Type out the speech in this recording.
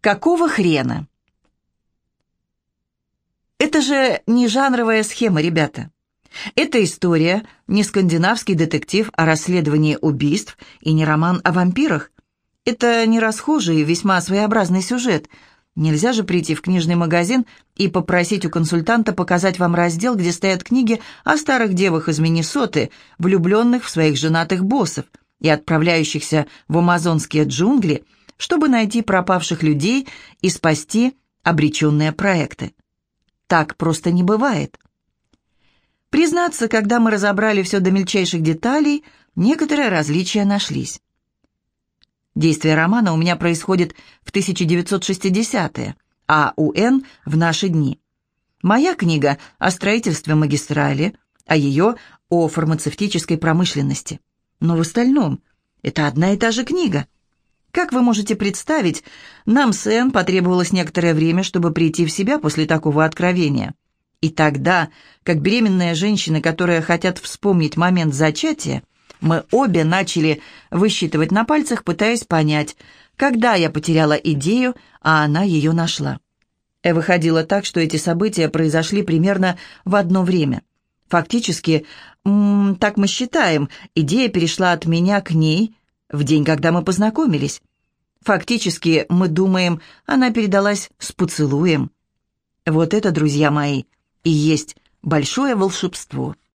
Какого хрена? Это же не жанровая схема, ребята. Это история, не скандинавский детектив о расследовании убийств и не роман о вампирах. Это не расхожий, весьма своеобразный сюжет. Нельзя же прийти в книжный магазин и попросить у консультанта показать вам раздел, где стоят книги о старых девах из Миннесоты, влюбленных в своих женатых боссов и отправляющихся в амазонские джунгли, чтобы найти пропавших людей и спасти обреченные проекты. Так просто не бывает. Признаться, когда мы разобрали все до мельчайших деталей, некоторые различия нашлись. Действие романа у меня происходит в 1960-е, а у Н в наши дни. Моя книга о строительстве магистрали, а ее о фармацевтической промышленности. Но в остальном это одна и та же книга. Как вы можете представить, нам с Энн потребовалось некоторое время, чтобы прийти в себя после такого откровения. И тогда, как беременные женщины, которые хотят вспомнить момент зачатия, мы обе начали высчитывать на пальцах, пытаясь понять, когда я потеряла идею, а она ее нашла. И выходило так, что эти события произошли примерно в одно время. Фактически, так мы считаем, идея перешла от меня к ней в день, когда мы познакомились. Фактически, мы думаем, она передалась с поцелуем. Вот это, друзья мои, и есть большое волшебство.